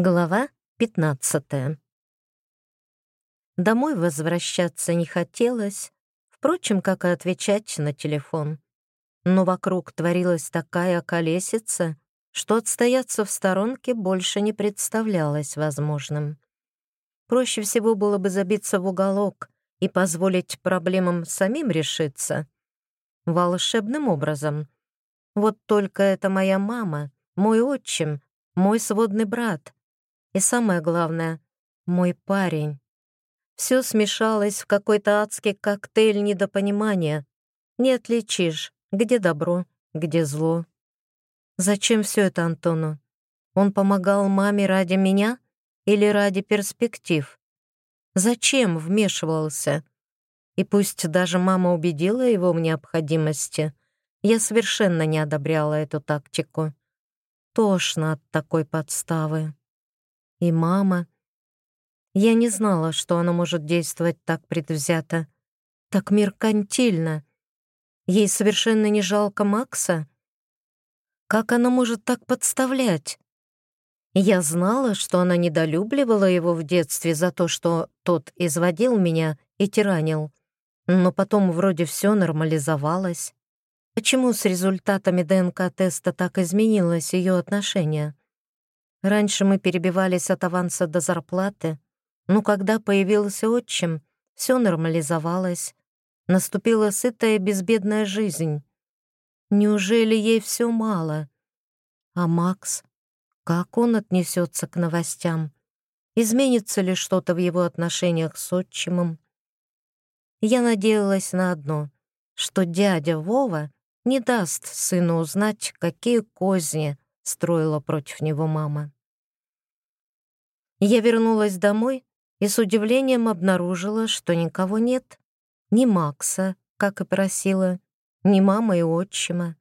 Глава 15 Домой возвращаться не хотелось, впрочем, как и отвечать на телефон. Но вокруг творилась такая колесица, что отстояться в сторонке больше не представлялось возможным. Проще всего было бы забиться в уголок и позволить проблемам самим решиться. Волшебным образом. Вот только это моя мама, мой отчим, мой сводный брат — и самое главное — мой парень. Все смешалось в какой-то адский коктейль недопонимания. Не отличишь, где добро, где зло. Зачем все это Антону? Он помогал маме ради меня или ради перспектив? Зачем вмешивался? И пусть даже мама убедила его в необходимости, я совершенно не одобряла эту тактику. Тошно от такой подставы и мама. Я не знала, что она может действовать так предвзято, так меркантильно. Ей совершенно не жалко Макса. Как она может так подставлять? Я знала, что она недолюбливала его в детстве за то, что тот изводил меня и тиранил. Но потом вроде все нормализовалось. Почему с результатами ДНК-теста так изменилось ее отношение? Раньше мы перебивались от аванса до зарплаты, но когда появился отчим, все нормализовалось. Наступила сытая безбедная жизнь. Неужели ей все мало? А Макс? Как он отнесется к новостям? Изменится ли что-то в его отношениях с отчимом? Я надеялась на одно, что дядя Вова не даст сыну узнать, какие козни строила против него мама. Я вернулась домой и с удивлением обнаружила, что никого нет. Ни Макса, как и просила, ни мамы и отчима.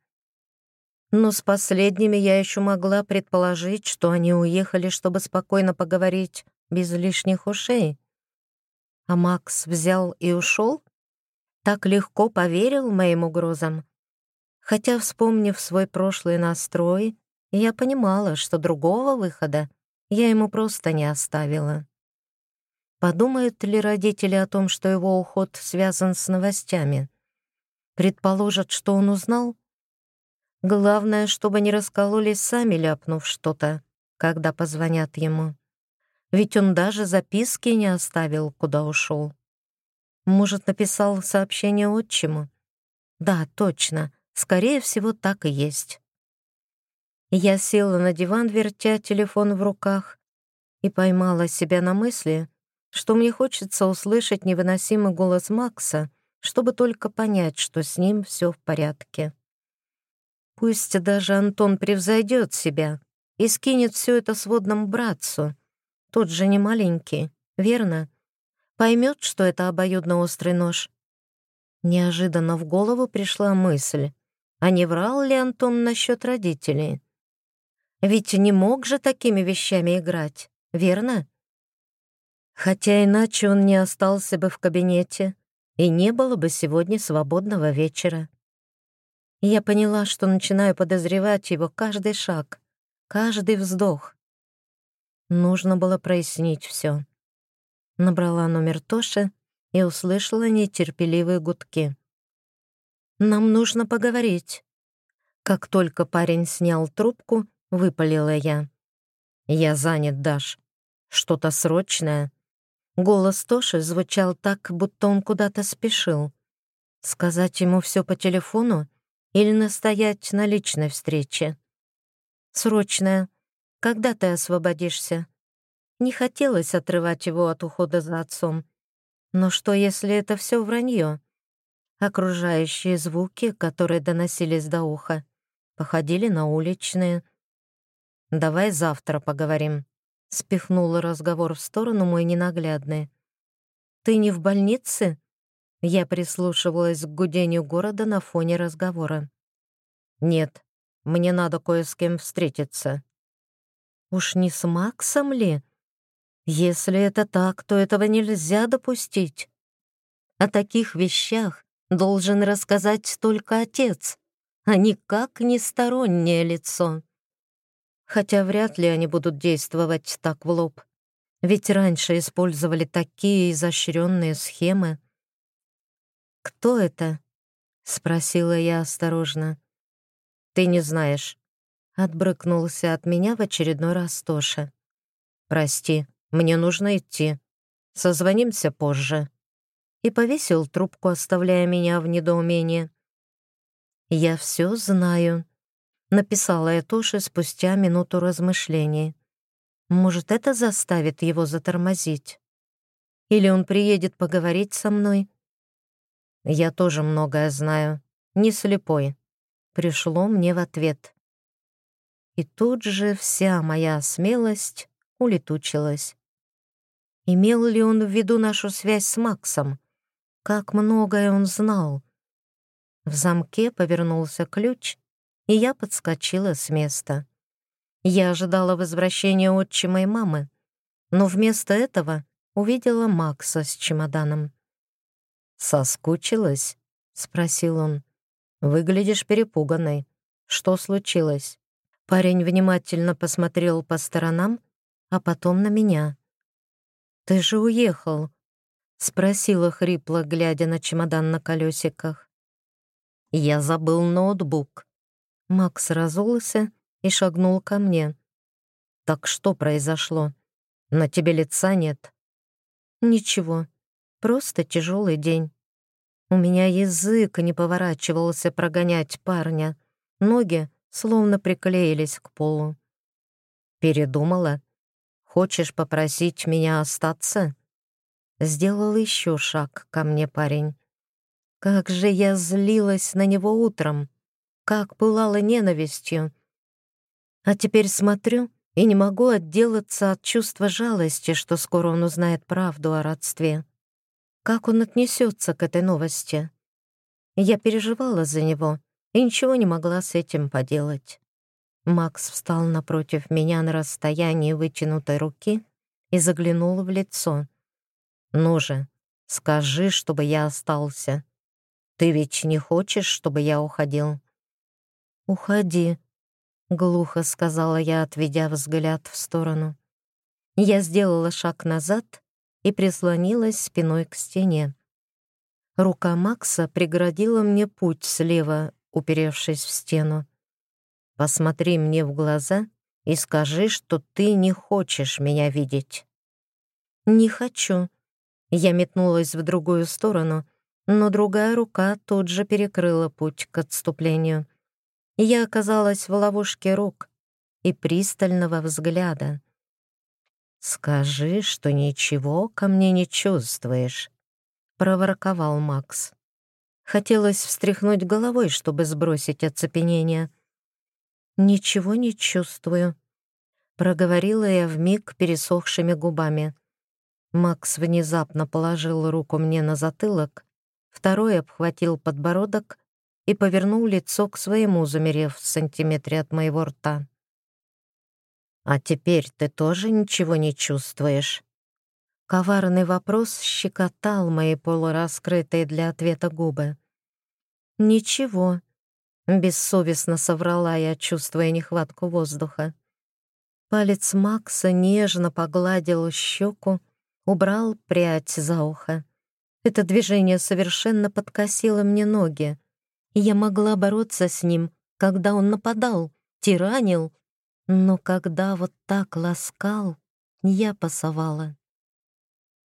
Но с последними я еще могла предположить, что они уехали, чтобы спокойно поговорить, без лишних ушей. А Макс взял и ушел? Так легко поверил моим угрозам. Хотя, вспомнив свой прошлый настрой, я понимала, что другого выхода я ему просто не оставила. Подумают ли родители о том, что его уход связан с новостями? Предположат, что он узнал? Главное, чтобы не раскололись сами, ляпнув что-то, когда позвонят ему. Ведь он даже записки не оставил, куда ушел. Может, написал сообщение отчиму? Да, точно. Скорее всего, так и есть. Я села на диван, вертя телефон в руках, и поймала себя на мысли, что мне хочется услышать невыносимый голос Макса, чтобы только понять, что с ним все в порядке. Пусть даже Антон превзойдет себя и скинет все это сводному братцу. Тот же не маленький, верно? Поймет, что это обоюдно острый нож. Неожиданно в голову пришла мысль, а не врал ли Антон насчет родителей? Ведь не мог же такими вещами играть, верно? Хотя иначе он не остался бы в кабинете, и не было бы сегодня свободного вечера. Я поняла, что начинаю подозревать его каждый шаг, каждый вздох. Нужно было прояснить все. Набрала номер Тоши и услышала нетерпеливые гудки. «Нам нужно поговорить». Как только парень снял трубку, — выпалила я. «Я занят, Даш. Что-то срочное?» Голос Тоши звучал так, будто он куда-то спешил. Сказать ему все по телефону или настоять на личной встрече? «Срочное. Когда ты освободишься?» Не хотелось отрывать его от ухода за отцом. Но что, если это все вранье? Окружающие звуки, которые доносились до уха, походили на уличные — «Давай завтра поговорим», — спихнула разговор в сторону мой ненаглядный. «Ты не в больнице?» Я прислушивалась к гудению города на фоне разговора. «Нет, мне надо кое с кем встретиться». «Уж не с Максом ли? Если это так, то этого нельзя допустить. О таких вещах должен рассказать только отец, а никак не стороннее лицо». Хотя вряд ли они будут действовать так в лоб. Ведь раньше использовали такие изощренные схемы. «Кто это?» — спросила я осторожно. «Ты не знаешь». Отбрыкнулся от меня в очередной раз Тоша. «Прости, мне нужно идти. Созвонимся позже». И повесил трубку, оставляя меня в недоумении. «Я все знаю», — написала я Тоше спустя минуту размышлений. «Может, это заставит его затормозить? Или он приедет поговорить со мной?» «Я тоже многое знаю. Не слепой пришло мне в ответ. И тут же вся моя смелость улетучилась. Имел ли он в виду нашу связь с Максом? Как многое он знал. В замке повернулся ключ, и я подскочила с места. Я ожидала возвращения отчима и мамы, но вместо этого увидела Макса с чемоданом. «Соскучилась?» — спросил он. Выглядишь перепуганной. Что случилось?» Парень внимательно посмотрел по сторонам, а потом на меня. «Ты же уехал?» — спросила хрипло, глядя на чемодан на колесиках. «Я забыл ноутбук». Макс разулся и шагнул ко мне. «Так что произошло? На тебе лица нет?» «Ничего, просто тяжелый день». У меня язык не поворачивался прогонять парня. Ноги словно приклеились к полу. Передумала? Хочешь попросить меня остаться? Сделал еще шаг ко мне парень. Как же я злилась на него утром, как пылала ненавистью. А теперь смотрю и не могу отделаться от чувства жалости, что скоро он узнает правду о родстве. Как он отнесется к этой новости? Я переживала за него и ничего не могла с этим поделать. Макс встал напротив меня на расстоянии вытянутой руки и заглянул в лицо. «Ну же, скажи, чтобы я остался. Ты ведь не хочешь, чтобы я уходил?» «Уходи», — глухо сказала я, отведя взгляд в сторону. Я сделала шаг назад и прислонилась спиной к стене. Рука Макса преградила мне путь слева, уперевшись в стену. «Посмотри мне в глаза и скажи, что ты не хочешь меня видеть». «Не хочу». Я метнулась в другую сторону, но другая рука тут же перекрыла путь к отступлению. Я оказалась в ловушке рук и пристального взгляда. «Скажи, что ничего ко мне не чувствуешь», — проворковал Макс. Хотелось встряхнуть головой, чтобы сбросить оцепенение. «Ничего не чувствую», — проговорила я вмиг пересохшими губами. Макс внезапно положил руку мне на затылок, второй обхватил подбородок и повернул лицо к своему, замерев в сантиметре от моего рта. «А теперь ты тоже ничего не чувствуешь?» Коварный вопрос щекотал мои полураскрытые для ответа губы. «Ничего», — бессовестно соврала я, чувствуя нехватку воздуха. Палец Макса нежно погладил щеку, убрал прядь за ухо. Это движение совершенно подкосило мне ноги, я могла бороться с ним, когда он нападал, тиранил, но когда вот так ласкал, я пасовала.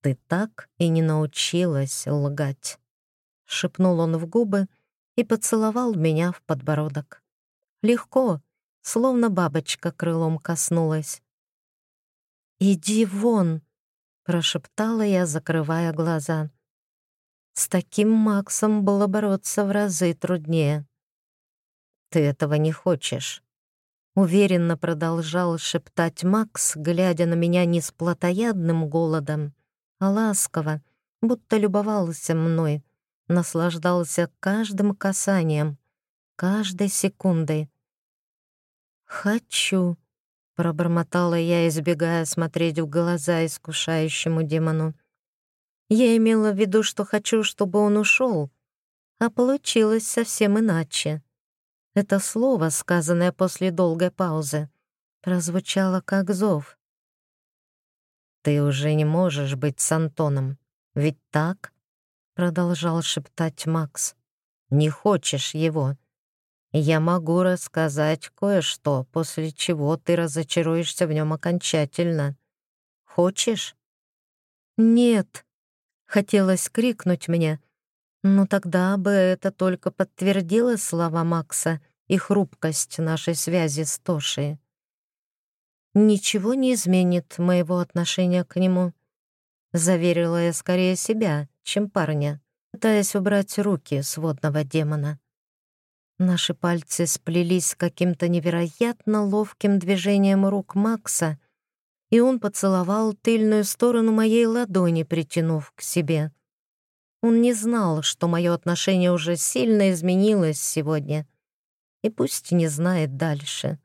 «Ты так и не научилась лгать», — шепнул он в губы и поцеловал меня в подбородок. Легко, словно бабочка крылом коснулась. «Иди вон!» — прошептала я, закрывая глаза. С таким Максом было бороться в разы труднее. «Ты этого не хочешь», Уверенно продолжал шептать Макс, глядя на меня не с плотоядным голодом, а ласково, будто любовался мной, наслаждался каждым касанием, каждой секундой. «Хочу», — пробормотала я, избегая смотреть в глаза искушающему демону. Я имела в виду, что хочу, чтобы он ушел, а получилось совсем иначе. Это слово, сказанное после долгой паузы, прозвучало как зов. «Ты уже не можешь быть с Антоном, ведь так?» — продолжал шептать Макс. «Не хочешь его. Я могу рассказать кое-что, после чего ты разочаруешься в нем окончательно. Хочешь?» «Нет», — хотелось крикнуть мне, но тогда бы это только подтвердило слова Макса и хрупкость нашей связи с Тошей. «Ничего не изменит моего отношения к нему», — заверила я скорее себя, чем парня, пытаясь убрать руки сводного демона. Наши пальцы сплелись каким-то невероятно ловким движением рук Макса, и он поцеловал тыльную сторону моей ладони, притянув к себе. Он не знал, что мое отношение уже сильно изменилось сегодня, и пусть не знает дальше.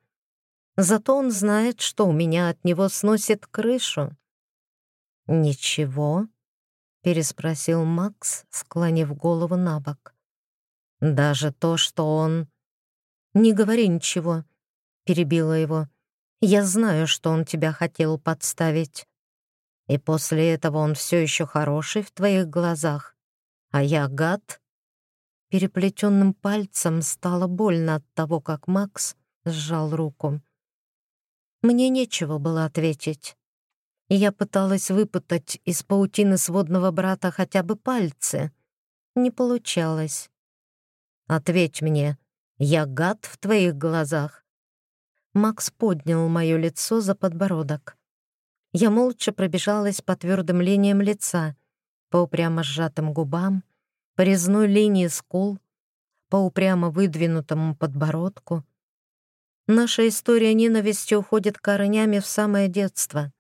Зато он знает, что у меня от него сносит крышу. «Ничего?» — переспросил Макс, склонив голову на бок. «Даже то, что он...» «Не говори ничего», — перебила его. Я знаю, что он тебя хотел подставить. И после этого он все еще хороший в твоих глазах. А я гад. Переплетенным пальцем стало больно от того, как Макс сжал руку. Мне нечего было ответить. И я пыталась выпутать из паутины сводного брата хотя бы пальцы. Не получалось. «Ответь мне, я гад в твоих глазах?» Макс поднял мое лицо за подбородок. Я молча пробежалась по твердым линиям лица, по упрямо сжатым губам, по резной линии скул, по упрямо выдвинутому подбородку. Наша история ненависти уходит корнями в самое детство.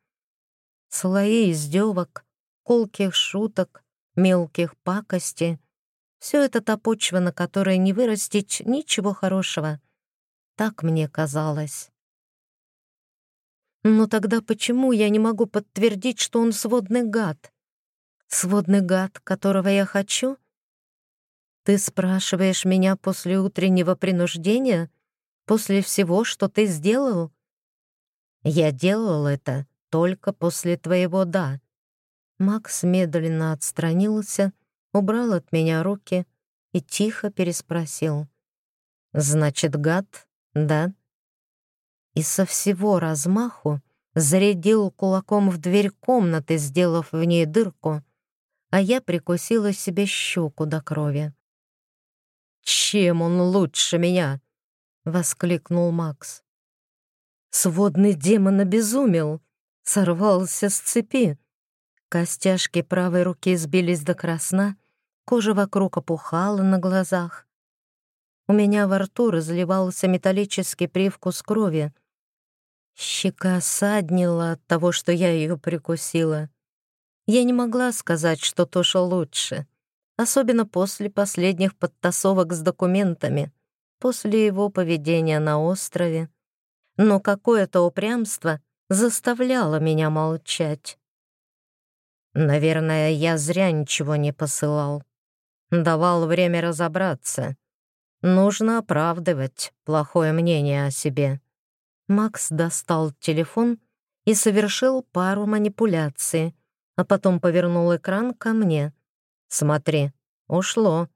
Слои издевок, колких шуток, мелких пакостей — все это та почва, на которой не вырастить ничего хорошего — так мне казалось. Но тогда почему я не могу подтвердить, что он сводный гад? Сводный гад, которого я хочу? Ты спрашиваешь меня после утреннего принуждения? После всего, что ты сделал? Я делал это только после твоего «да». Макс медленно отстранился, убрал от меня руки и тихо переспросил. «Значит, гад да?» И со всего размаху зарядил кулаком в дверь комнаты, сделав в ней дырку, а я прикусила себе щеку до крови. «Чем он лучше меня?» — воскликнул Макс. Сводный демон обезумел, сорвался с цепи. Костяшки правой руки сбились до красна, кожа вокруг опухала на глазах. У меня во рту разливался металлический привкус крови. Щека саднила от того, что я ее прикусила. Я не могла сказать, что Тоша лучше, особенно после последних подтасовок с документами, после его поведения на острове. Но какое-то упрямство заставляло меня молчать. Наверное, я зря ничего не посылал. Давал время разобраться. Нужно оправдывать плохое мнение о себе. Макс достал телефон и совершил пару манипуляций, а потом повернул экран ко мне. «Смотри, ушло».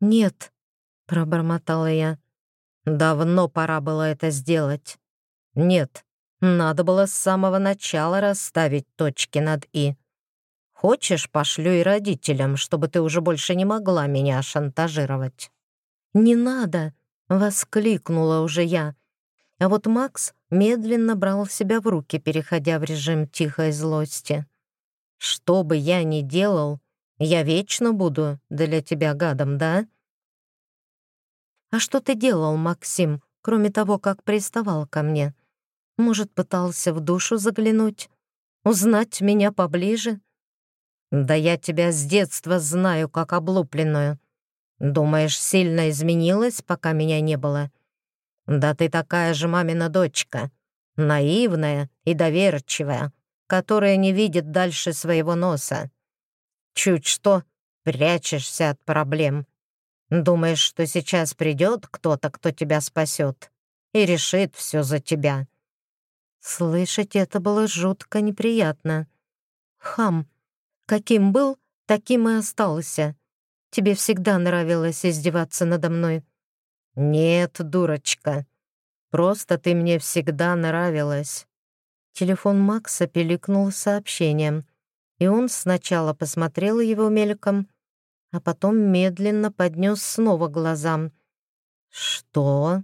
«Нет», — пробормотала я. «Давно пора было это сделать». «Нет, надо было с самого начала расставить точки над «и». Хочешь, пошлю и родителям, чтобы ты уже больше не могла меня шантажировать». «Не надо!» — воскликнула уже я. А вот Макс медленно брал себя в руки, переходя в режим тихой злости. «Что бы я ни делал, я вечно буду для тебя гадом, да?» «А что ты делал, Максим, кроме того, как приставал ко мне? Может, пытался в душу заглянуть? Узнать меня поближе?» «Да я тебя с детства знаю, как облупленную. Думаешь, сильно изменилась, пока меня не было? Да ты такая же мамина дочка, наивная и доверчивая, которая не видит дальше своего носа. Чуть что, прячешься от проблем. Думаешь, что сейчас придет кто-то, кто тебя спасет и решит все за тебя. Слышать это было жутко неприятно. Хам, каким был, таким и остался. Тебе всегда нравилось издеваться надо мной. Нет, дурочка, просто ты мне всегда нравилась. Телефон Макса пиликнул сообщением, и он сначала посмотрел его мельком, а потом медленно поднес снова глазам. «Что?»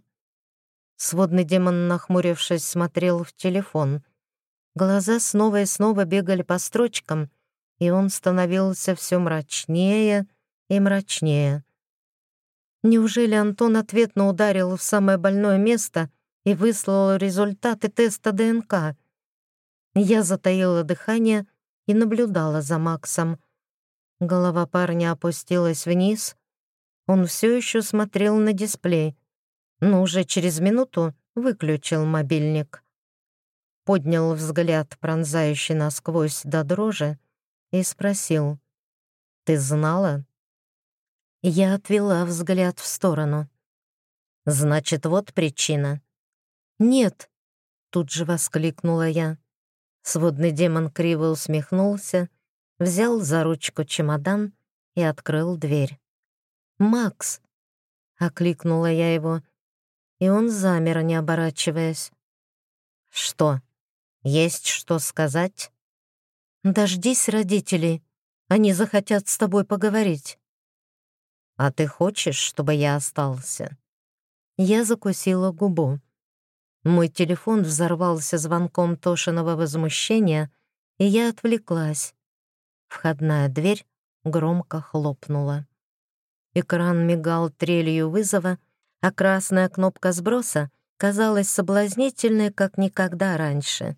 Сводный демон, нахмурившись, смотрел в телефон. Глаза снова и снова бегали по строчкам, и он становился все мрачнее и мрачнее. Неужели Антон ответно ударил в самое больное место и выслал результаты теста ДНК? Я затаила дыхание и наблюдала за Максом. Голова парня опустилась вниз. Он все еще смотрел на дисплей, но уже через минуту выключил мобильник. Поднял взгляд, пронзающий насквозь до дрожи, и спросил, «Ты знала?» Я отвела взгляд в сторону. «Значит, вот причина». «Нет», — тут же воскликнула я. Сводный демон криво усмехнулся, взял за ручку чемодан и открыл дверь. «Макс!» — окликнула я его, и он замер, не оборачиваясь. «Что? Есть что сказать?» «Дождись родителей. Они захотят с тобой поговорить». «А ты хочешь, чтобы я остался?» Я закусила губу. Мой телефон взорвался звонком Тошиного возмущения, и я отвлеклась. Входная дверь громко хлопнула. Экран мигал трелью вызова, а красная кнопка сброса казалась соблазнительной, как никогда раньше.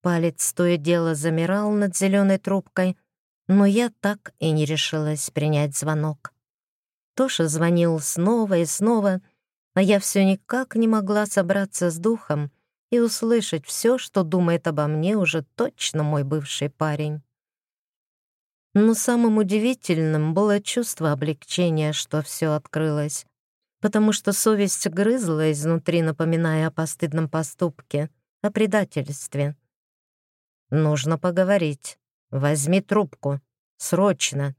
Палец то и дело замирал над зеленой трубкой, но я так и не решилась принять звонок. Тоша звонил снова и снова — а я все никак не могла собраться с духом и услышать все, что думает обо мне уже точно мой бывший парень. Но самым удивительным было чувство облегчения, что все открылось, потому что совесть грызла изнутри, напоминая о постыдном поступке, о предательстве. «Нужно поговорить. Возьми трубку. Срочно!»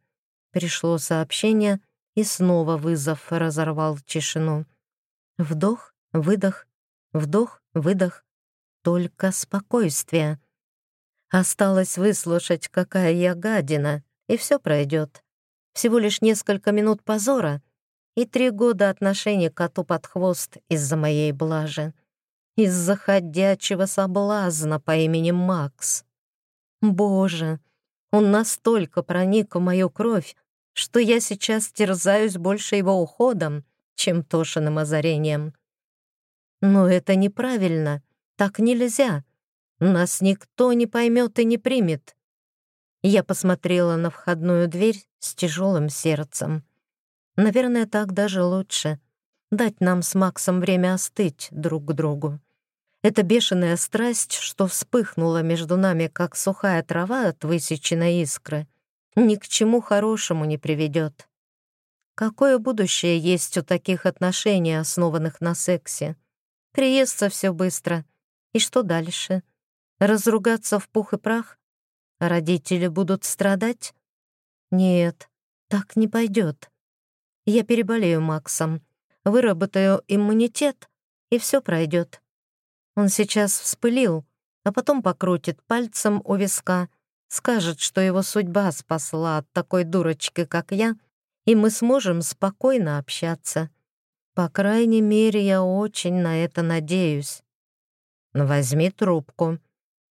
Пришло сообщение, и снова вызов разорвал тишину. Вдох, выдох, вдох, выдох. Только спокойствие. Осталось выслушать, какая я гадина, и все пройдет. Всего лишь несколько минут позора и три года отношений коту под хвост из-за моей блажи. Из-за ходячего соблазна по имени Макс. Боже, он настолько проник в мою кровь, что я сейчас терзаюсь больше его уходом, чем Тошиным озарением. Но это неправильно, так нельзя. Нас никто не поймет и не примет. Я посмотрела на входную дверь с тяжелым сердцем. Наверное, так даже лучше. Дать нам с Максом время остыть друг к другу. Эта бешеная страсть, что вспыхнула между нами, как сухая трава от высеченной искры, ни к чему хорошему не приведет. Какое будущее есть у таких отношений, основанных на сексе? Приестся все быстро. И что дальше? Разругаться в пух и прах? Родители будут страдать? Нет, так не пойдет. Я переболею Максом, выработаю иммунитет, и все пройдет. Он сейчас вспылил, а потом покрутит пальцем у виска, скажет, что его судьба спасла от такой дурочки, как я — и мы сможем спокойно общаться. По крайней мере, я очень на это надеюсь. Возьми трубку.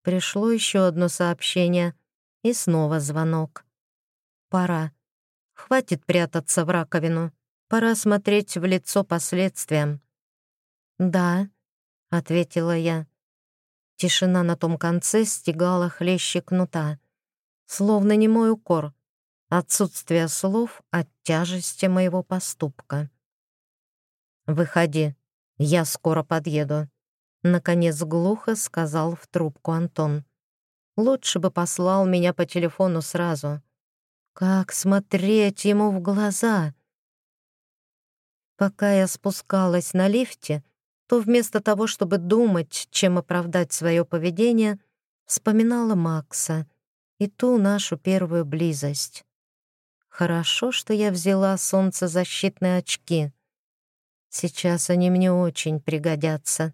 Пришло еще одно сообщение и снова звонок. Пора. Хватит прятаться в раковину. Пора смотреть в лицо последствиям. «Да», — ответила я. Тишина на том конце стегала хлеще кнута. Словно не мой укор, отсутствие слов от тяжести моего поступка. «Выходи, я скоро подъеду», — наконец глухо сказал в трубку Антон. «Лучше бы послал меня по телефону сразу. Как смотреть ему в глаза?» Пока я спускалась на лифте, то вместо того, чтобы думать, чем оправдать свое поведение, вспоминала Макса и ту нашу первую близость. Хорошо, что я взяла солнцезащитные очки. Сейчас они мне очень пригодятся.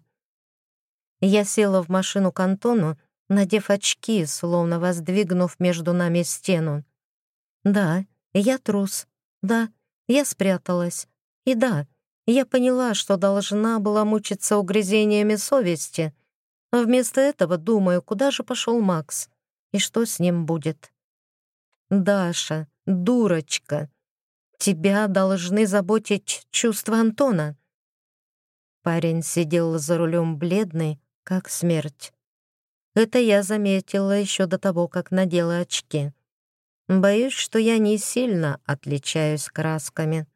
Я села в машину к Антону, надев очки, словно воздвигнув между нами стену. Да, я трус. Да, я спряталась. И да, я поняла, что должна была мучиться угрызениями совести, а вместо этого думаю, куда же пошел Макс и что с ним будет. Даша, дурочка, тебя должны заботить чувства Антона. Парень сидел за рулем бледный, как смерть. Это я заметила еще до того, как надела очки. Боюсь, что я не сильно отличаюсь красками.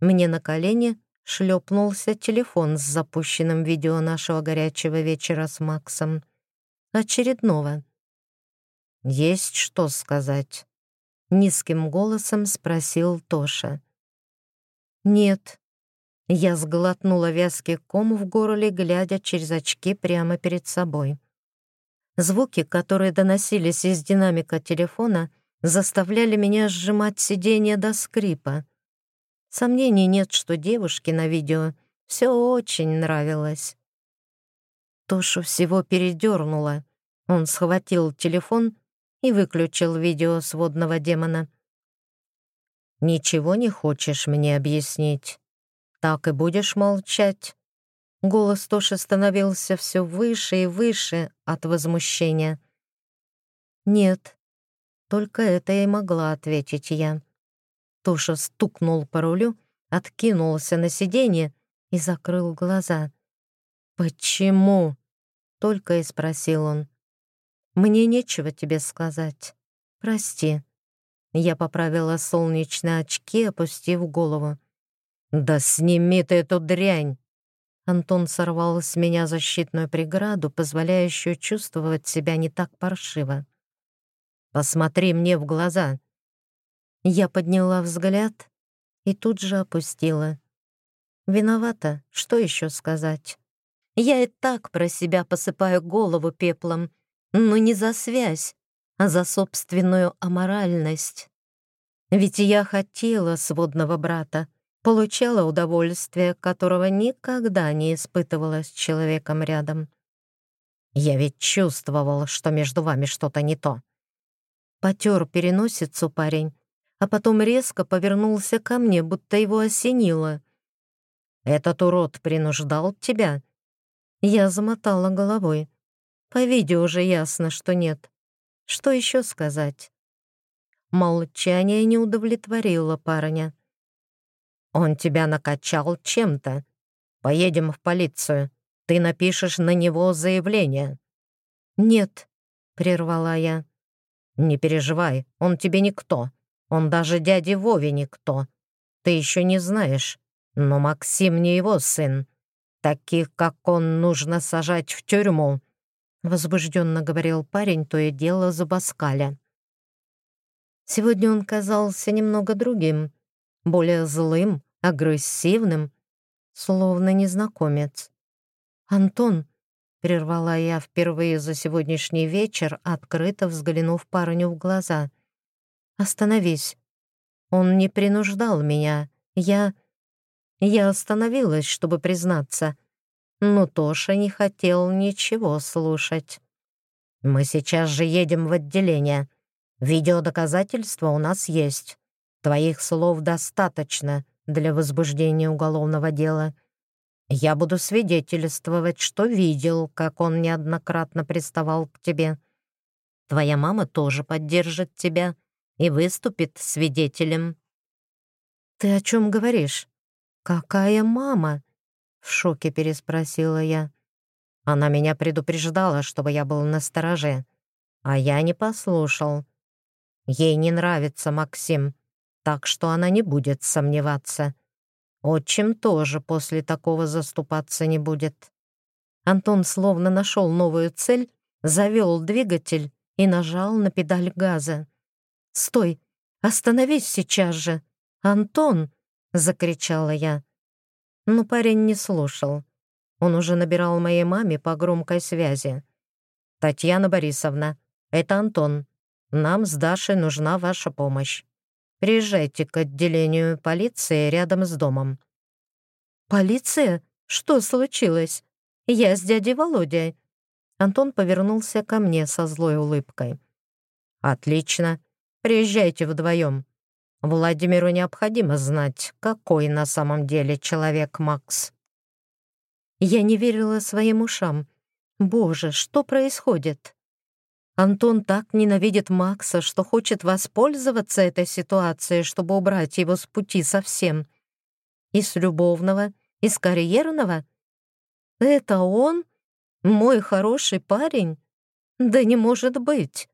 Мне на колени шлепнулся телефон с запущенным видео нашего горячего вечера с Максом. Очередного. «Есть что сказать?» — низким голосом спросил Тоша. «Нет». Я сглотнула вязкий ком в горле, глядя через очки прямо перед собой. Звуки, которые доносились из динамика телефона, заставляли меня сжимать сиденье до скрипа. Сомнений нет, что девушке на видео все очень нравилось. Тошу всего передернуло. Он схватил телефон и выключил видео сводного демона. «Ничего не хочешь мне объяснить? Так и будешь молчать?» Голос Тоши становился все выше и выше от возмущения. «Нет, только это и могла ответить я». Тоша стукнул по рулю, откинулся на сиденье и закрыл глаза. «Почему?» — только и спросил он. «Мне нечего тебе сказать. Прости». Я поправила солнечные очки, опустив голову. «Да сними ты эту дрянь!» Антон сорвал с меня защитную преграду, позволяющую чувствовать себя не так паршиво. «Посмотри мне в глаза!» Я подняла взгляд и тут же опустила. «Виновата, что еще сказать?» Я и так про себя посыпаю голову пеплом, но не за связь, а за собственную аморальность. Ведь я хотела сводного брата, получала удовольствие, которого никогда не испытывала с человеком рядом. Я ведь чувствовал, что между вами что-то не то. Потер переносицу парень, а потом резко повернулся ко мне, будто его осенило. «Этот урод принуждал тебя?» Я замотала головой. По видео уже ясно, что нет. Что еще сказать? Молчание не удовлетворило парня. «Он тебя накачал чем-то. Поедем в полицию. Ты напишешь на него заявление». «Нет», — прервала я. «Не переживай, он тебе никто. Он даже дяде Вове никто. Ты еще не знаешь, но Максим не его сын. Таких, как он, нужно сажать в тюрьму возбужденно говорил парень, то и дело зубоскаля. Сегодня он казался немного другим, более злым, агрессивным, словно незнакомец. «Антон», — прервала я впервые за сегодняшний вечер, открыто взглянув парню в глаза, — «остановись. Он не принуждал меня. Я...» Я остановилась, чтобы признаться — но Тоша не хотел ничего слушать. «Мы сейчас же едем в отделение. Видеодоказательства у нас есть. Твоих слов достаточно для возбуждения уголовного дела. Я буду свидетельствовать, что видел, как он неоднократно приставал к тебе. Твоя мама тоже поддержит тебя и выступит свидетелем». «Ты о чем говоришь? Какая мама?» В шоке переспросила я. Она меня предупреждала, чтобы я был настороже, а я не послушал. Ей не нравится Максим, так что она не будет сомневаться. Отчим тоже после такого заступаться не будет. Антон словно нашел новую цель, завел двигатель и нажал на педаль газа. «Стой! Остановись сейчас же! Антон!» — закричала я. Но парень не слушал. Он уже набирал моей маме по громкой связи. «Татьяна Борисовна, это Антон. Нам с Дашей нужна ваша помощь. Приезжайте к отделению полиции рядом с домом». «Полиция? Что случилось? Я с дядей Володей». Антон повернулся ко мне со злой улыбкой. «Отлично. Приезжайте вдвоем. Владимиру необходимо знать, какой на самом деле человек Макс». Я не верила своим ушам. «Боже, что происходит?» Антон так ненавидит Макса, что хочет воспользоваться этой ситуацией, чтобы убрать его с пути совсем. И с любовного, и с карьерного. Это он? Мой хороший парень? Да не может быть.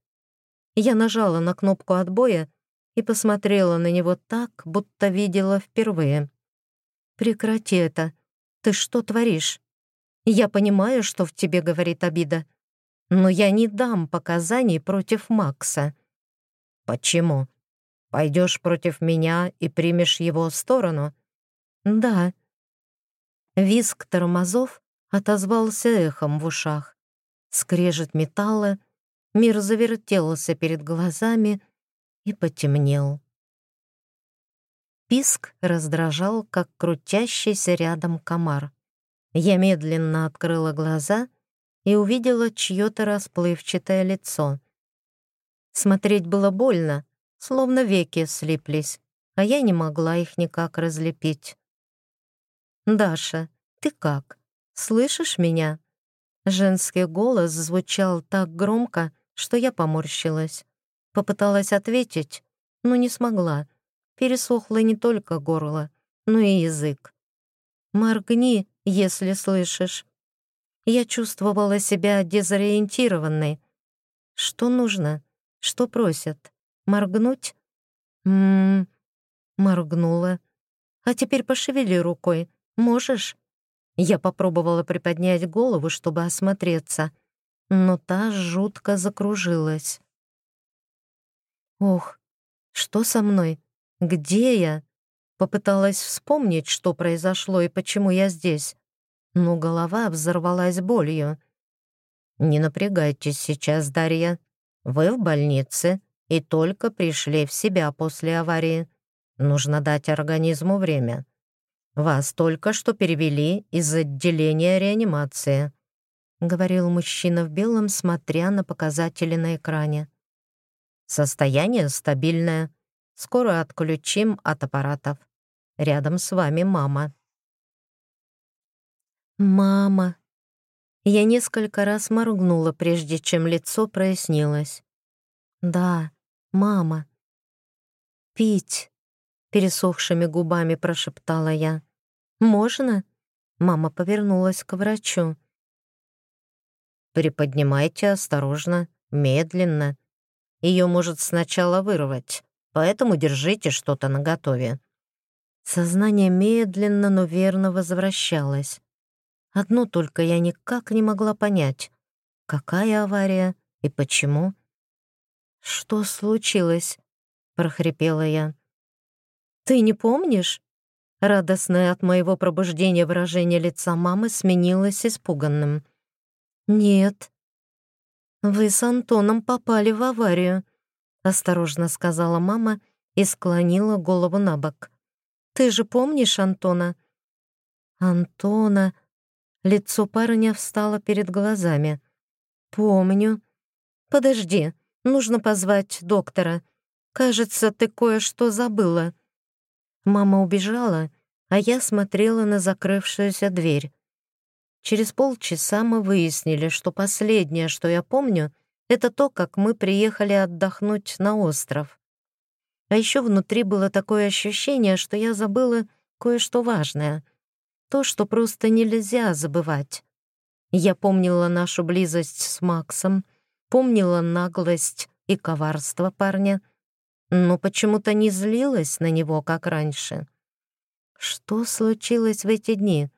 Я нажала на кнопку отбоя и посмотрела на него так, будто видела впервые. «Прекрати это. Ты что творишь? Я понимаю, что в тебе говорит обида, но я не дам показаний против Макса». «Почему? Пойдешь против меня и примешь его сторону?» «Да». Виск тормозов отозвался эхом в ушах. Скрежет металла, мир завертелся перед глазами и потемнел. Писк раздражал, как крутящийся рядом комар. Я медленно открыла глаза — и увидела чье-то расплывчатое лицо. Смотреть было больно, словно веки слиплись, а я не могла их никак разлепить. «Даша, ты как? Слышишь меня?» Женский голос звучал так громко, что я поморщилась. Попыталась ответить, но не смогла. Пересохло не только горло, но и язык. «Моргни, если слышишь», я чувствовала себя дезориентированной. Что нужно? Что просят? Моргнуть? Ммм, моргнула. А теперь пошевели рукой. Можешь? Я попробовала приподнять голову, чтобы осмотреться, но та жутко закружилась. Ох, что со мной? Где я? Попыталась вспомнить, что произошло и почему я здесь но голова взорвалась болью. «Не напрягайтесь сейчас, Дарья. Вы в больнице и только пришли в себя после аварии. Нужно дать организму время. Вас только что перевели из отделения реанимации», — говорил мужчина в белом, смотря на показатели на экране. «Состояние стабильное. Скоро отключим от аппаратов. Рядом с вами мама». «Мама!» Я несколько раз моргнула, прежде чем лицо прояснилось. «Да, мама». «Пить!» — пересохшими губами прошептала я. «Можно?» — мама повернулась к врачу. «Приподнимайте осторожно, медленно. Ее может сначала вырвать, поэтому держите что-то наготове». Сознание медленно, но верно возвращалось. Одно только я никак не могла понять, какая авария и почему. «Что случилось?» — прохрипела я. «Ты не помнишь?» Радостное от моего пробуждения выражение лица мамы сменилось испуганным. «Нет». «Вы с Антоном попали в аварию», — осторожно сказала мама и склонила голову на бок. «Ты же помнишь Антона?» «Антона...» Лицо парня встало перед глазами. «Помню. Подожди, нужно позвать доктора. Кажется, ты кое-что забыла». Мама убежала, а я смотрела на закрывшуюся дверь. Через полчаса мы выяснили, что последнее, что я помню, это то, как мы приехали отдохнуть на остров. А еще внутри было такое ощущение, что я забыла кое-что важное — то, что просто нельзя забывать. Я помнила нашу близость с Максом, помнила наглость и коварство парня, но почему-то не злилась на него, как раньше. Что случилось в эти дни?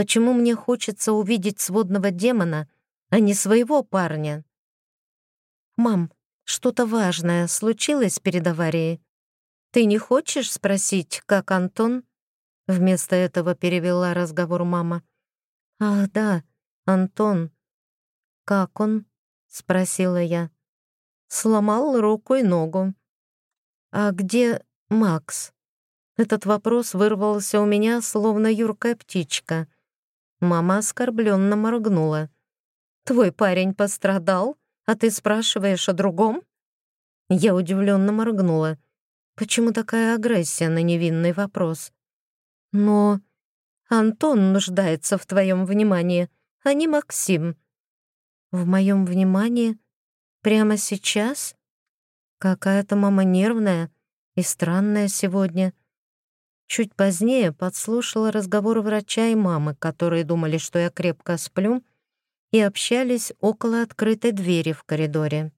Почему мне хочется увидеть сводного демона, а не своего парня? «Мам, что-то важное случилось перед аварией? Ты не хочешь спросить, как Антон?» Вместо этого перевела разговор мама. «Ах, да, Антон. Как он?» — спросила я. «Сломал руку и ногу». «А где Макс?» Этот вопрос вырвался у меня, словно юркая птичка. Мама оскорбленно моргнула. «Твой парень пострадал, а ты спрашиваешь о другом?» Я удивленно моргнула. Почему такая агрессия на невинный вопрос? «Но Антон нуждается в твоем внимании, а не Максим». «В моем внимании? Прямо сейчас?» Какая-то мама нервная и странная сегодня. Чуть позднее подслушала разговор врача и мамы, которые думали, что я крепко сплю, и общались около открытой двери в коридоре.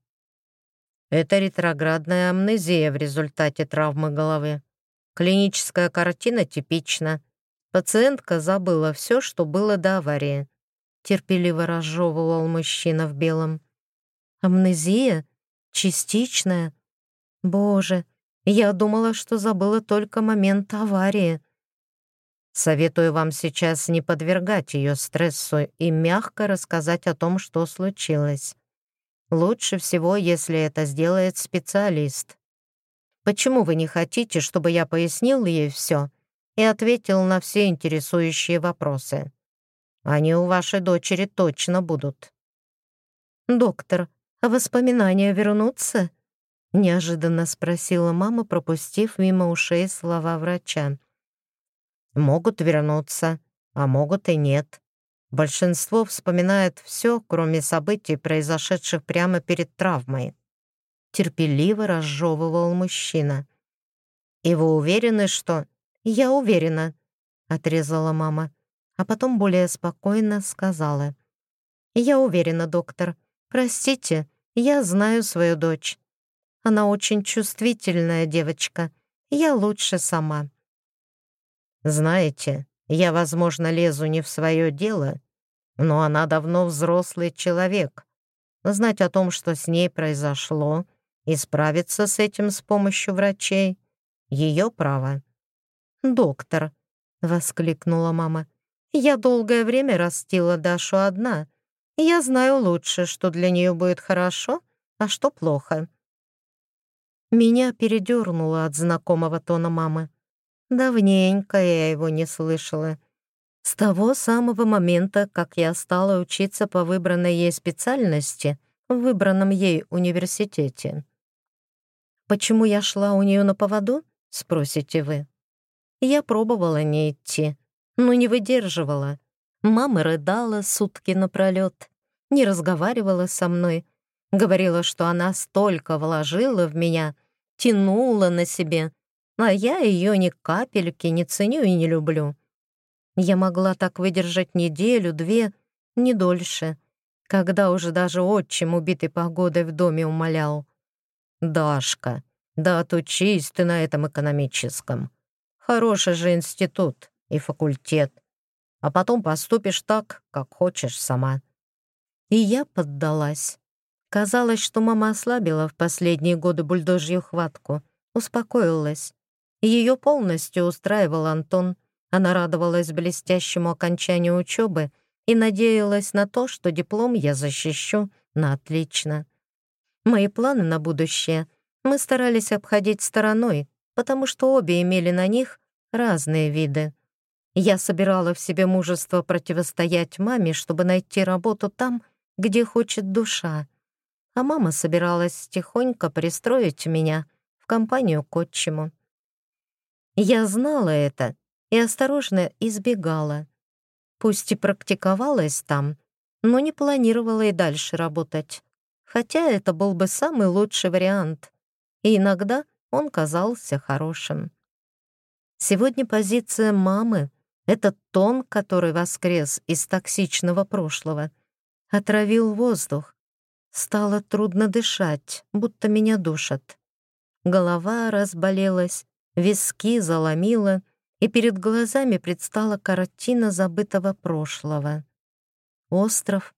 Это ретроградная амнезия в результате травмы головы. Клиническая картина типична. Пациентка забыла все, что было до аварии. Терпеливо разжевывал мужчина в белом. Амнезия? Частичная? Боже, я думала, что забыла только момент аварии. Советую вам сейчас не подвергать ее стрессу и мягко рассказать о том, что случилось. Лучше всего, если это сделает специалист. Почему вы не хотите, чтобы я пояснил ей все и ответил на все интересующие вопросы? Они у вашей дочери точно будут. Доктор, а воспоминания вернутся? Неожиданно спросила мама, пропустив мимо ушей слова врача. «Могут вернуться, а могут и нет. Большинство вспоминает все, кроме событий, произошедших прямо перед травмой». Терпеливо разжевывал мужчина. «И вы уверены, что...» «Я уверена», — отрезала мама, а потом более спокойно сказала. «Я уверена, доктор. Простите, я знаю свою дочь. Она очень чувствительная девочка. Я лучше сама. Знаете, я, возможно, лезу не в свое дело, но она давно взрослый человек. Знать о том, что с ней произошло, и справиться с этим с помощью врачей — ее право. «Доктор», — воскликнула мама, — «я долгое время растила Дашу одна. Я знаю лучше, что для нее будет хорошо, а что плохо. Меня передернуло от знакомого тона мамы. Давненько я его не слышала. С того самого момента, как я стала учиться по выбранной ей специальности в выбранном ей университете. Почему я шла у нее на поводу, спросите вы? Я пробовала не идти, но не выдерживала. Мама рыдала сутки напролет, не разговаривала со мной, говорила, что она столько вложила в меня, тянула на себе, а я ее ни капельки не ценю и не люблю. Я могла так выдержать неделю, две, не дольше, когда уже даже отчим, убитый погодой в доме, умолял. «Дашка, да отучись ты на этом экономическом. Хороший же институт и факультет. А потом поступишь так, как хочешь сама». И я поддалась. Казалось, что мама ослабила в последние годы бульдожью хватку, успокоилась. Ее полностью устраивал Антон. Она радовалась блестящему окончанию учебы и надеялась на то, что диплом я защищу на отлично. Мои планы на будущее мы старались обходить стороной, потому что обе имели на них разные виды. Я собирала в себе мужество противостоять маме, чтобы найти работу там, где хочет душа а мама собиралась тихонько пристроить меня в компанию к отчиму. Я знала это и осторожно избегала. Пусть и практиковалась там, но не планировала и дальше работать, хотя это был бы самый лучший вариант, и иногда он казался хорошим. Сегодня позиция мамы — это тон, который воскрес из токсичного прошлого, отравил воздух, Стало трудно дышать, будто меня душат. Голова разболелась, виски заломила, и перед глазами предстала картина забытого прошлого. Остров,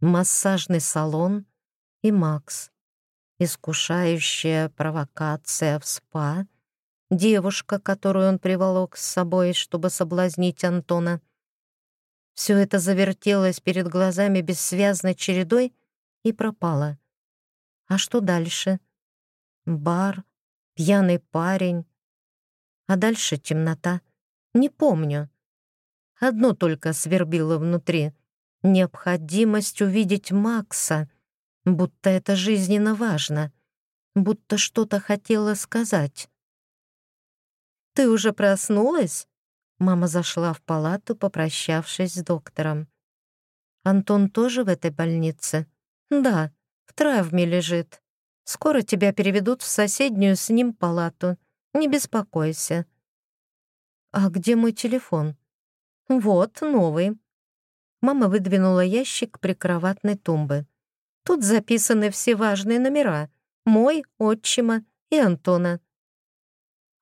массажный салон и Макс. Искушающая провокация в спа, девушка, которую он приволок с собой, чтобы соблазнить Антона. Все это завертелось перед глазами бессвязной чередой и пропало. А что дальше? Бар, пьяный парень. А дальше темнота. Не помню. Одно только свербило внутри. Необходимость увидеть Макса, будто это жизненно важно, будто что-то хотела сказать. «Ты уже проснулась?» Мама зашла в палату, попрощавшись с доктором. «Антон тоже в этой больнице?» «Да, в травме лежит. Скоро тебя переведут в соседнюю с ним палату. Не беспокойся». «А где мой телефон?» «Вот, новый». Мама выдвинула ящик прикроватной тумбы. Тут записаны все важные номера. Мой, отчима и Антона.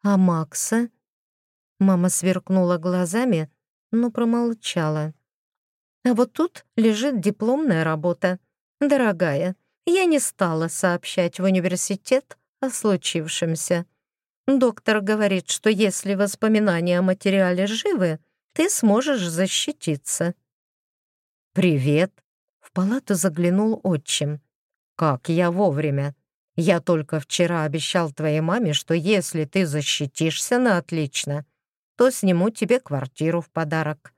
«А Макса?» Мама сверкнула глазами, но промолчала. А вот тут лежит дипломная работа. Дорогая, я не стала сообщать в университет о случившемся. Доктор говорит, что если воспоминания о материале живы, ты сможешь защититься. «Привет!» — в палату заглянул отчим. «Как я вовремя! Я только вчера обещал твоей маме, что если ты защитишься на отлично, то сниму тебе квартиру в подарок.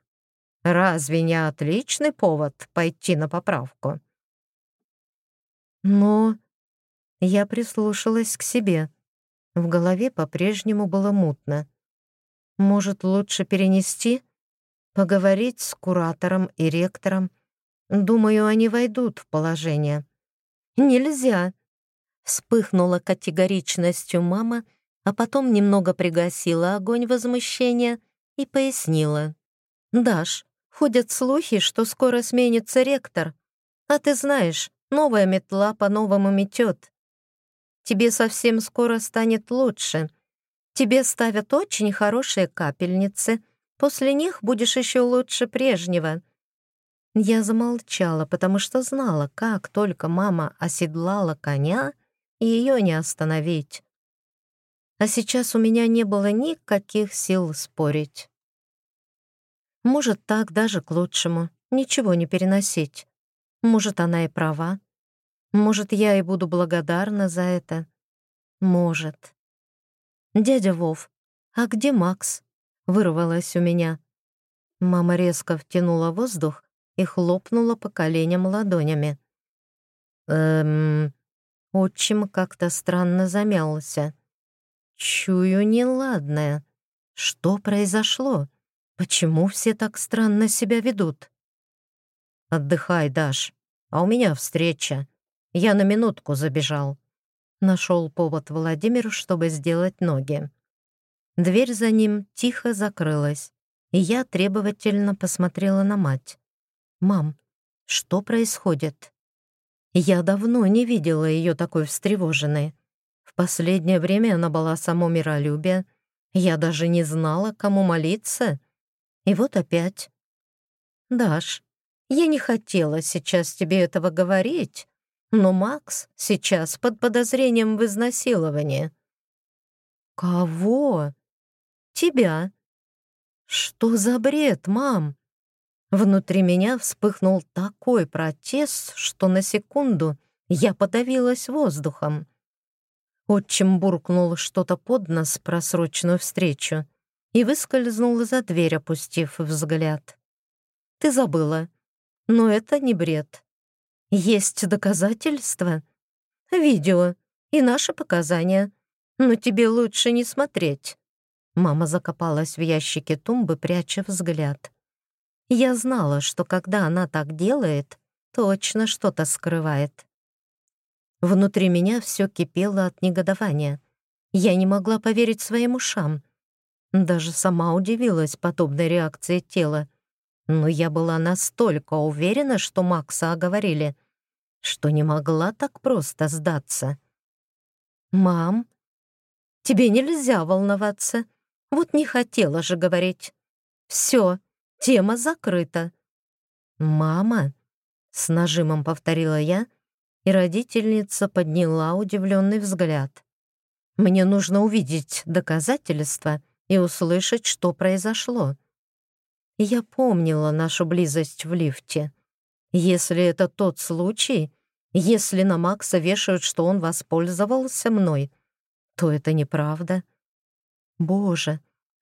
Разве не отличный повод пойти на поправку? Но я прислушалась к себе. В голове по-прежнему было мутно. Может, лучше перенести? Поговорить с куратором и ректором? Думаю, они войдут в положение. Нельзя. Вспыхнула категоричностью мама — а потом немного пригасила огонь возмущения и пояснила. «Даш, ходят слухи, что скоро сменится ректор. А ты знаешь, новая метла по-новому метет. Тебе совсем скоро станет лучше. Тебе ставят очень хорошие капельницы. После них будешь еще лучше прежнего». Я замолчала, потому что знала, как только мама оседлала коня, ее не остановить а сейчас у меня не было никаких сил спорить. Может, так даже к лучшему, ничего не переносить. Может, она и права. Может, я и буду благодарна за это. Может. «Дядя Вов, а где Макс?» — вырвалось у меня. Мама резко втянула воздух и хлопнула по коленям ладонями. «Эм...» Отчим как-то странно замялся. Чую неладное. Что произошло? Почему все так странно себя ведут? Отдыхай, Даш. А у меня встреча. Я на минутку забежал. Нашел повод Владимиру, чтобы сделать ноги. Дверь за ним тихо закрылась, и я требовательно посмотрела на мать. «Мам, что происходит?» Я давно не видела ее такой встревоженной. В последнее время она была само миролюбие. Я даже не знала, кому молиться. И вот опять. «Даш, я не хотела сейчас тебе этого говорить, но Макс сейчас под подозрением в изнасиловании». «Кого?» «Тебя». «Что за бред, мам?» Внутри меня вспыхнул такой протест, что на секунду я подавилась воздухом. Отчим буркнул что-то под нос про срочную встречу и выскользнул за дверь, опустив взгляд. «Ты забыла. Но это не бред. Есть доказательства. Видео и наши показания. Но тебе лучше не смотреть». Мама закопалась в ящике тумбы, пряча взгляд. Я знала, что когда она так делает, точно что-то скрывает. Внутри меня все кипело от негодования. Я не могла поверить своим ушам. Даже сама удивилась подобной реакции тела. Но я была настолько уверена, что Макса оговорили, что не могла так просто сдаться. «Мам, тебе нельзя волноваться. Вот не хотела же говорить. Все, тема закрыта». «Мама?» — с нажимом повторила я — и родительница подняла удивленный взгляд. «Мне нужно увидеть доказательства и услышать, что произошло». Я помнила нашу близость в лифте. Если это тот случай, если на Макса вешают, что он воспользовался мной, то это неправда. Боже,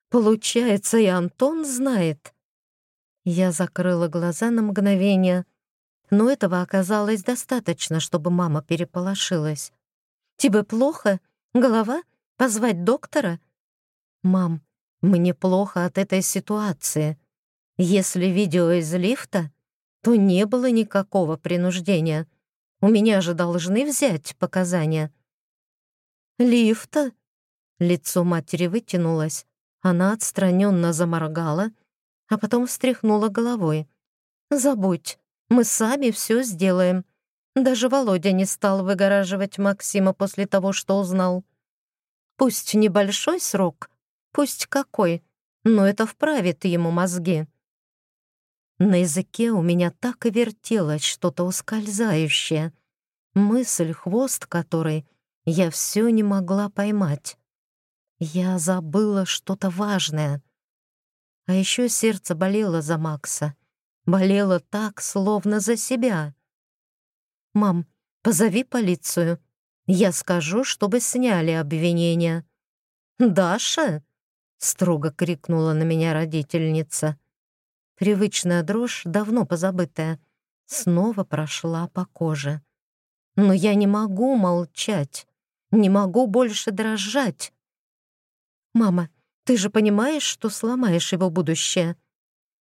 получается, и Антон знает. Я закрыла глаза на мгновение, но этого оказалось достаточно, чтобы мама переполошилась. «Тебе плохо? Голова? Позвать доктора?» «Мам, мне плохо от этой ситуации. Если видео из лифта, то не было никакого принуждения. У меня же должны взять показания». «Лифта?» Лицо матери вытянулось. Она отстраненно заморгала, а потом встряхнула головой. «Забудь, мы сами все сделаем. Даже Володя не стал выгораживать Максима после того, что узнал. Пусть небольшой срок, пусть какой, но это вправит ему мозги. На языке у меня так и вертелось что-то ускользающее, мысль, хвост которой я все не могла поймать. Я забыла что-то важное. А еще сердце болело за Макса. Болело так, словно за себя. «Мам, позови полицию. Я скажу, чтобы сняли обвинения». «Даша?» — строго крикнула на меня родительница. Привычная дрожь, давно позабытая, снова прошла по коже. Но я не могу молчать, не могу больше дрожать. «Мама, ты же понимаешь, что сломаешь его будущее?»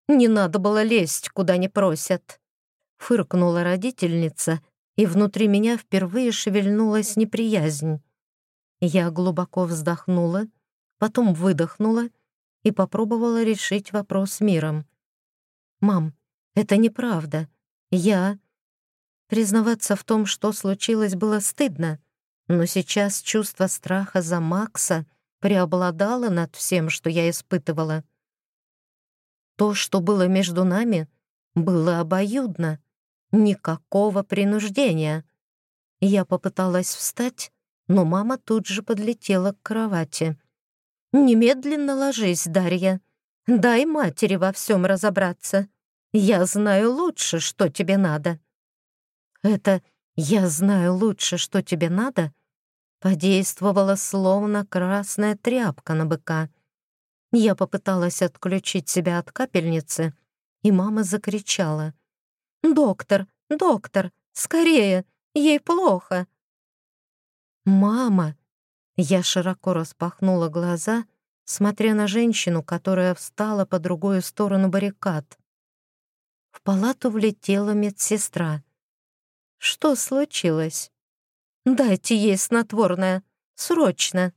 «Не надо было лезть, куда не просят», — фыркнула родительница, и внутри меня впервые шевельнулась неприязнь. Я глубоко вздохнула, потом выдохнула и попробовала решить вопрос миром. «Мам, это неправда. Я...» Признаваться в том, что случилось, было стыдно, но сейчас чувство страха за Макса преобладало над всем, что я испытывала. То, что было между нами, было обоюдно. Никакого принуждения. Я попыталась встать, но мама тут же подлетела к кровати. «Немедленно ложись, Дарья. Дай матери во всем разобраться. Я знаю лучше, что тебе надо». Это «я знаю лучше, что тебе надо» подействовало словно красная тряпка на быка. Я попыталась отключить себя от капельницы, и мама закричала. «Доктор, доктор, скорее, ей плохо!» «Мама!» Я широко распахнула глаза, смотря на женщину, которая встала по другую сторону баррикад. В палату влетела медсестра. «Что случилось?» «Дайте ей снотворное, срочно!»